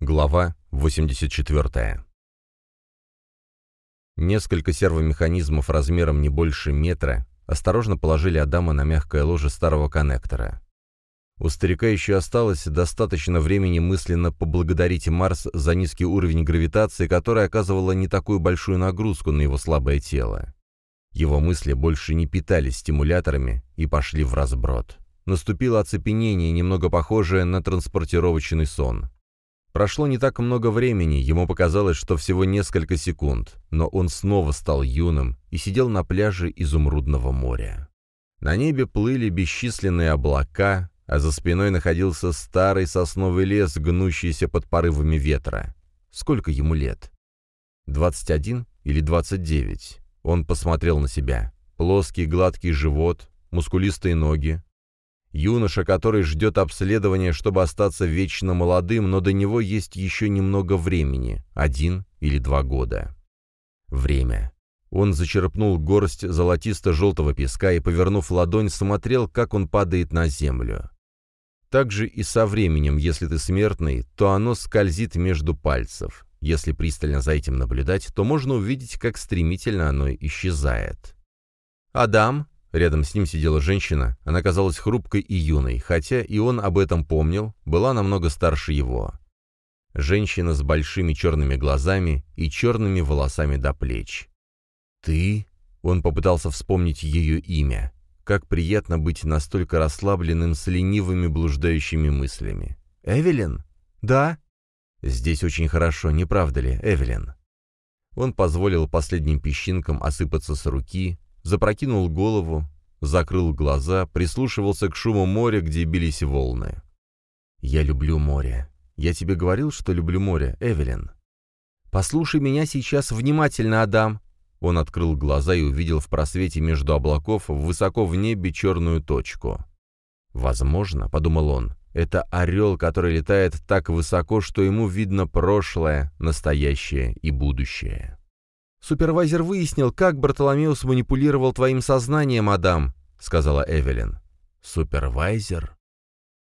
Глава 84. Несколько сервомеханизмов размером не больше метра осторожно положили Адама на мягкое ложе старого коннектора. У старика еще осталось достаточно времени мысленно поблагодарить Марс за низкий уровень гравитации, которая оказывала не такую большую нагрузку на его слабое тело. Его мысли больше не питались стимуляторами и пошли в разброд. Наступило оцепенение, немного похожее на транспортировочный сон. Прошло не так много времени, ему показалось, что всего несколько секунд, но он снова стал юным и сидел на пляже Изумрудного моря. На небе плыли бесчисленные облака, а за спиной находился старый сосновый лес, гнущийся под порывами ветра. Сколько ему лет? 21 или 29? Он посмотрел на себя. Плоский гладкий живот, мускулистые ноги, Юноша, который ждет обследования, чтобы остаться вечно молодым, но до него есть еще немного времени, один или два года. Время. Он зачерпнул горсть золотисто-желтого песка и, повернув ладонь, смотрел, как он падает на землю. Так же и со временем, если ты смертный, то оно скользит между пальцев. Если пристально за этим наблюдать, то можно увидеть, как стремительно оно исчезает. «Адам», Рядом с ним сидела женщина, она казалась хрупкой и юной, хотя и он об этом помнил, была намного старше его. Женщина с большими черными глазами и черными волосами до плеч. «Ты?» — он попытался вспомнить ее имя. Как приятно быть настолько расслабленным с ленивыми блуждающими мыслями. «Эвелин?» «Да?» «Здесь очень хорошо, не правда ли, Эвелин?» Он позволил последним песчинкам осыпаться с руки, запрокинул голову, закрыл глаза, прислушивался к шуму моря, где бились волны. «Я люблю море. Я тебе говорил, что люблю море, Эвелин?» «Послушай меня сейчас внимательно, Адам!» Он открыл глаза и увидел в просвете между облаков высоко в небе черную точку. «Возможно, — подумал он, — это орел, который летает так высоко, что ему видно прошлое, настоящее и будущее». «Супервайзер выяснил, как Бартоломеус манипулировал твоим сознанием, Адам», — сказала Эвелин. «Супервайзер?»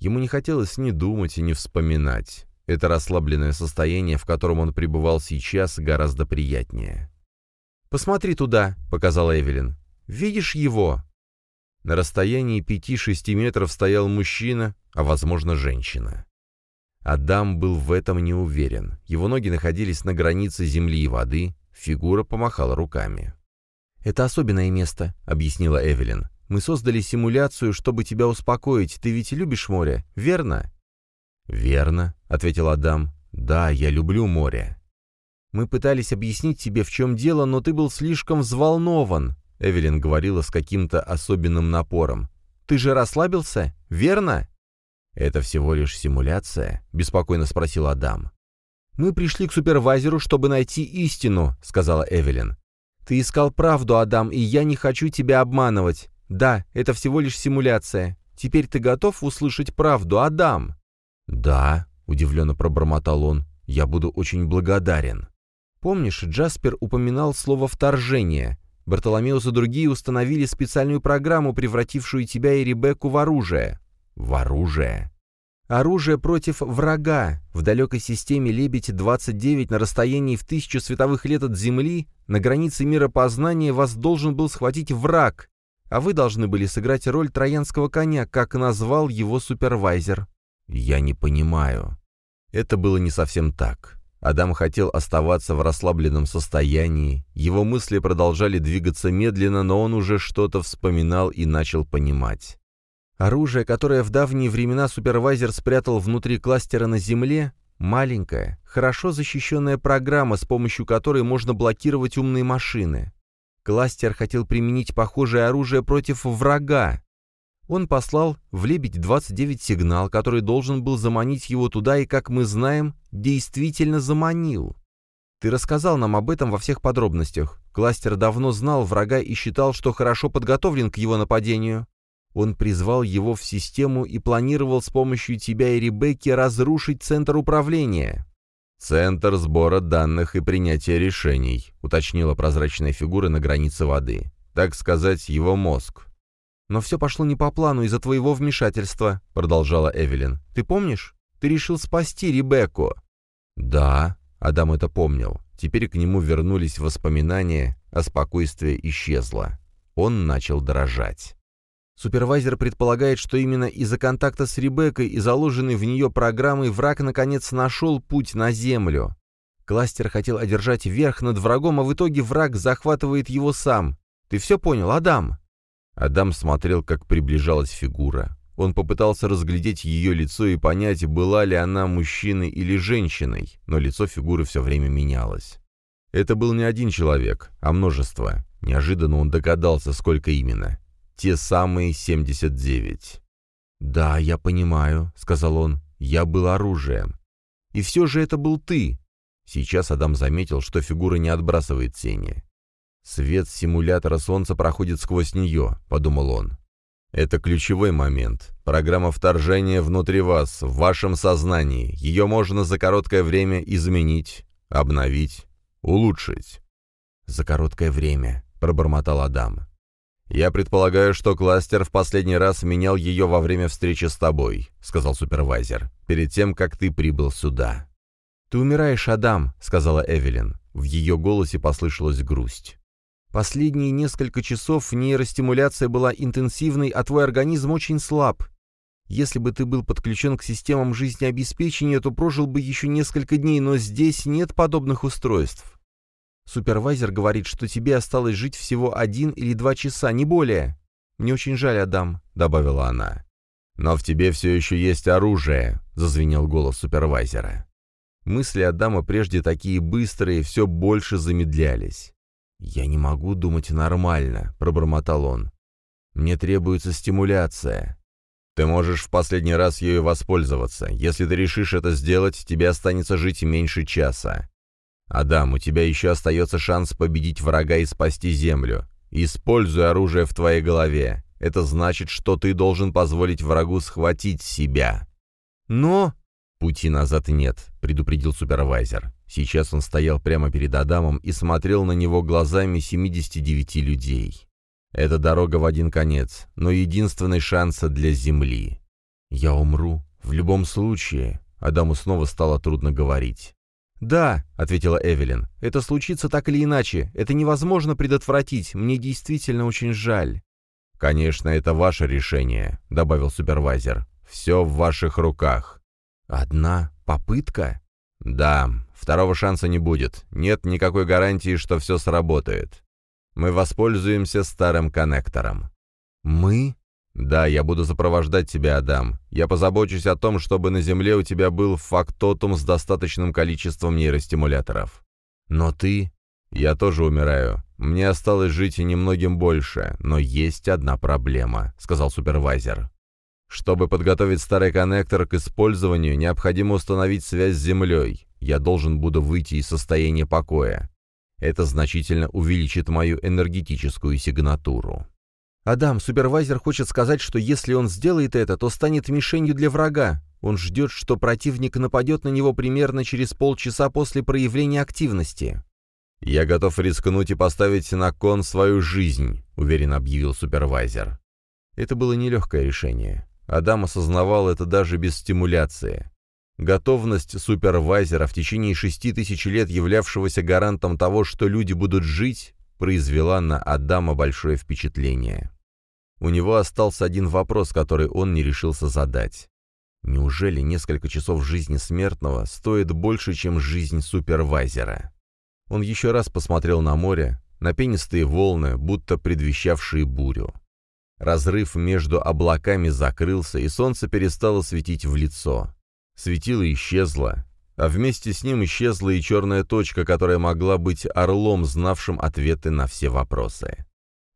Ему не хотелось ни думать ни вспоминать. Это расслабленное состояние, в котором он пребывал сейчас, гораздо приятнее. «Посмотри туда», — показала Эвелин. «Видишь его?» На расстоянии пяти-шести метров стоял мужчина, а, возможно, женщина. Адам был в этом не уверен. Его ноги находились на границе земли и воды, Фигура помахала руками. «Это особенное место», — объяснила Эвелин. «Мы создали симуляцию, чтобы тебя успокоить. Ты ведь любишь море, верно?» «Верно», — ответил Адам. «Да, я люблю море». «Мы пытались объяснить тебе, в чем дело, но ты был слишком взволнован», — Эвелин говорила с каким-то особенным напором. «Ты же расслабился, верно?» «Это всего лишь симуляция?» — беспокойно спросил Адам. «Мы пришли к супервайзеру, чтобы найти истину», — сказала Эвелин. «Ты искал правду, Адам, и я не хочу тебя обманывать. Да, это всего лишь симуляция. Теперь ты готов услышать правду, Адам?» «Да», — удивленно пробормотал он, — «я буду очень благодарен». Помнишь, Джаспер упоминал слово «вторжение». Бартоломеус и другие установили специальную программу, превратившую тебя и Ребекку в оружие. В оружие. Оружие против врага. В далекой системе «Лебедь-29» на расстоянии в тысячу световых лет от Земли, на границе мира познания, вас должен был схватить враг, а вы должны были сыграть роль троянского коня, как назвал его супервайзер. Я не понимаю. Это было не совсем так. Адам хотел оставаться в расслабленном состоянии, его мысли продолжали двигаться медленно, но он уже что-то вспоминал и начал понимать. Оружие, которое в давние времена супервайзер спрятал внутри кластера на Земле, маленькая, хорошо защищенная программа, с помощью которой можно блокировать умные машины. Кластер хотел применить похожее оружие против врага. Он послал в «Лебедь-29» сигнал, который должен был заманить его туда и, как мы знаем, действительно заманил. Ты рассказал нам об этом во всех подробностях. Кластер давно знал врага и считал, что хорошо подготовлен к его нападению. Он призвал его в систему и планировал с помощью тебя и Ребекки разрушить центр управления. «Центр сбора данных и принятия решений», — уточнила прозрачная фигура на границе воды. «Так сказать, его мозг». «Но все пошло не по плану из-за твоего вмешательства», — продолжала Эвелин. «Ты помнишь? Ты решил спасти Ребекку». «Да», — Адам это помнил. Теперь к нему вернулись воспоминания, а спокойствие исчезло. Он начал дрожать. Супервайзер предполагает, что именно из-за контакта с Ребеккой и заложенной в нее программой враг наконец нашел путь на Землю. Кластер хотел одержать верх над врагом, а в итоге враг захватывает его сам. Ты все понял, Адам?» Адам смотрел, как приближалась фигура. Он попытался разглядеть ее лицо и понять, была ли она мужчиной или женщиной, но лицо фигуры все время менялось. Это был не один человек, а множество. Неожиданно он догадался, сколько именно. Те самые 79. «Да, я понимаю», — сказал он, — «я был оружием». «И все же это был ты». Сейчас Адам заметил, что фигура не отбрасывает тени. «Свет симулятора Солнца проходит сквозь нее», — подумал он. «Это ключевой момент. Программа вторжения внутри вас, в вашем сознании. Ее можно за короткое время изменить, обновить, улучшить». «За короткое время», — пробормотал Адам. «Я предполагаю, что кластер в последний раз менял ее во время встречи с тобой», — сказал супервайзер, «перед тем, как ты прибыл сюда». «Ты умираешь, Адам», — сказала Эвелин. В ее голосе послышалась грусть. «Последние несколько часов нейростимуляция была интенсивной, а твой организм очень слаб. Если бы ты был подключен к системам жизнеобеспечения, то прожил бы еще несколько дней, но здесь нет подобных устройств. Супервайзер говорит, что тебе осталось жить всего один или два часа, не более. Мне очень жаль, Адам», — добавила она. «Но в тебе все еще есть оружие», — зазвенел голос супервайзера. Мысли Адама, прежде такие быстрые, все больше замедлялись. «Я не могу думать нормально», — пробормотал он. «Мне требуется стимуляция». «Ты можешь в последний раз ею воспользоваться. Если ты решишь это сделать, тебе останется жить меньше часа. «Адам, у тебя еще остается шанс победить врага и спасти Землю. Используй оружие в твоей голове. Это значит, что ты должен позволить врагу схватить себя». «Но...» «Пути назад нет», — предупредил супервайзер. Сейчас он стоял прямо перед Адамом и смотрел на него глазами 79 людей. Это дорога в один конец, но единственный шанс для Земли. «Я умру. В любом случае». Адаму снова стало трудно говорить. «Да», — ответила Эвелин, — «это случится так или иначе. Это невозможно предотвратить. Мне действительно очень жаль». «Конечно, это ваше решение», — добавил супервайзер. «Все в ваших руках». «Одна попытка?» «Да, второго шанса не будет. Нет никакой гарантии, что все сработает. Мы воспользуемся старым коннектором». «Мы?» «Да, я буду сопровождать тебя, Адам. Я позабочусь о том, чтобы на Земле у тебя был фактотум с достаточным количеством нейростимуляторов. Но ты...» «Я тоже умираю. Мне осталось жить и немногим больше, но есть одна проблема», — сказал супервайзер. «Чтобы подготовить старый коннектор к использованию, необходимо установить связь с Землей. Я должен буду выйти из состояния покоя. Это значительно увеличит мою энергетическую сигнатуру». «Адам, супервайзер хочет сказать, что если он сделает это, то станет мишенью для врага. Он ждет, что противник нападет на него примерно через полчаса после проявления активности». «Я готов рискнуть и поставить на кон свою жизнь», — уверенно объявил супервайзер. Это было нелегкое решение. Адам осознавал это даже без стимуляции. Готовность супервайзера в течение шести тысяч лет, являвшегося гарантом того, что люди будут жить, произвела на Адама большое впечатление. У него остался один вопрос, который он не решился задать. Неужели несколько часов жизни смертного стоит больше, чем жизнь супервайзера? Он еще раз посмотрел на море, на пенистые волны, будто предвещавшие бурю. Разрыв между облаками закрылся, и солнце перестало светить в лицо. Светило исчезло, а вместе с ним исчезла и черная точка, которая могла быть орлом, знавшим ответы на все вопросы.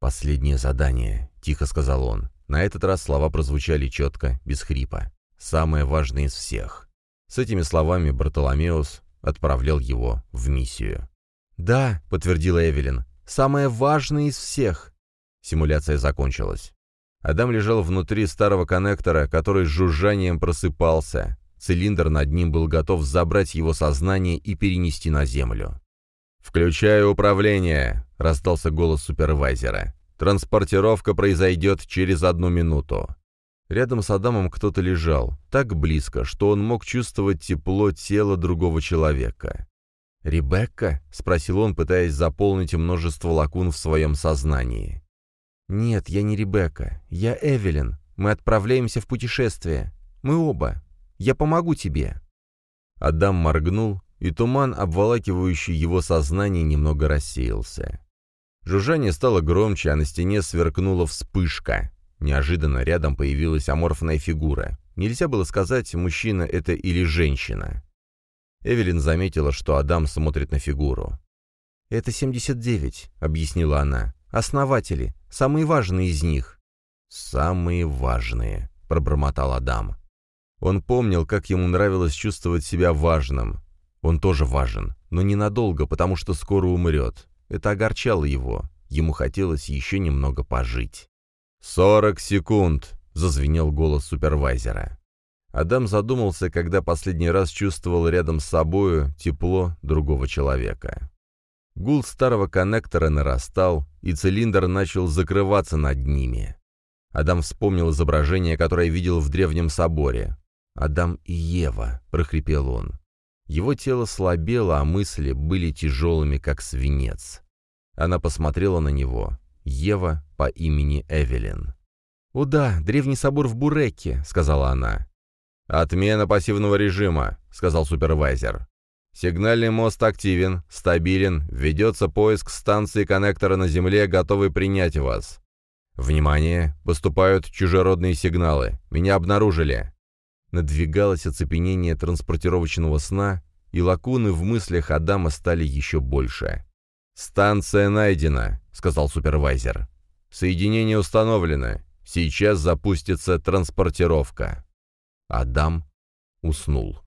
«Последнее задание», — тихо сказал он. На этот раз слова прозвучали четко, без хрипа. «Самое важное из всех». С этими словами Бартоломеус отправлял его в миссию. «Да», — подтвердила Эвелин, — «самое важное из всех». Симуляция закончилась. Адам лежал внутри старого коннектора, который с жужжанием просыпался. Цилиндр над ним был готов забрать его сознание и перенести на Землю. «Включаю управление», — раздался голос супервайзера. «Транспортировка произойдет через одну минуту». Рядом с Адамом кто-то лежал, так близко, что он мог чувствовать тепло тела другого человека. «Ребекка?» — спросил он, пытаясь заполнить множество лакун в своем сознании. «Нет, я не Ребекка. Я Эвелин. Мы отправляемся в путешествие. Мы оба. Я помогу тебе». Адам моргнул, и туман, обволакивающий его сознание, немного рассеялся. Жужжание стало громче, а на стене сверкнула вспышка. Неожиданно рядом появилась аморфная фигура. Нельзя было сказать, мужчина это или женщина. Эвелин заметила, что Адам смотрит на фигуру. «Это 79», — объяснила она. «Основатели. Самые важные из них». «Самые важные», — пробормотал Адам. Он помнил, как ему нравилось чувствовать себя важным. Он тоже важен, но ненадолго, потому что скоро умрет. Это огорчало его. Ему хотелось еще немного пожить. «Сорок секунд!» — зазвенел голос супервайзера. Адам задумался, когда последний раз чувствовал рядом с собою тепло другого человека. Гул старого коннектора нарастал, и цилиндр начал закрываться над ними. Адам вспомнил изображение, которое видел в древнем соборе. «Адам и Ева», — прохрипел он. Его тело слабело, а мысли были тяжелыми, как свинец. Она посмотрела на него. Ева по имени Эвелин. «О да, древний собор в Буреке», — сказала она. «Отмена пассивного режима», — сказал супервайзер. «Сигнальный мост активен, стабилен, ведется поиск станции коннектора на Земле, готовый принять вас. Внимание! Поступают чужеродные сигналы. Меня обнаружили!» Надвигалось оцепенение транспортировочного сна, и лакуны в мыслях Адама стали еще больше. «Станция найдена», — сказал супервайзер. «Соединение установлено. Сейчас запустится транспортировка». Адам уснул.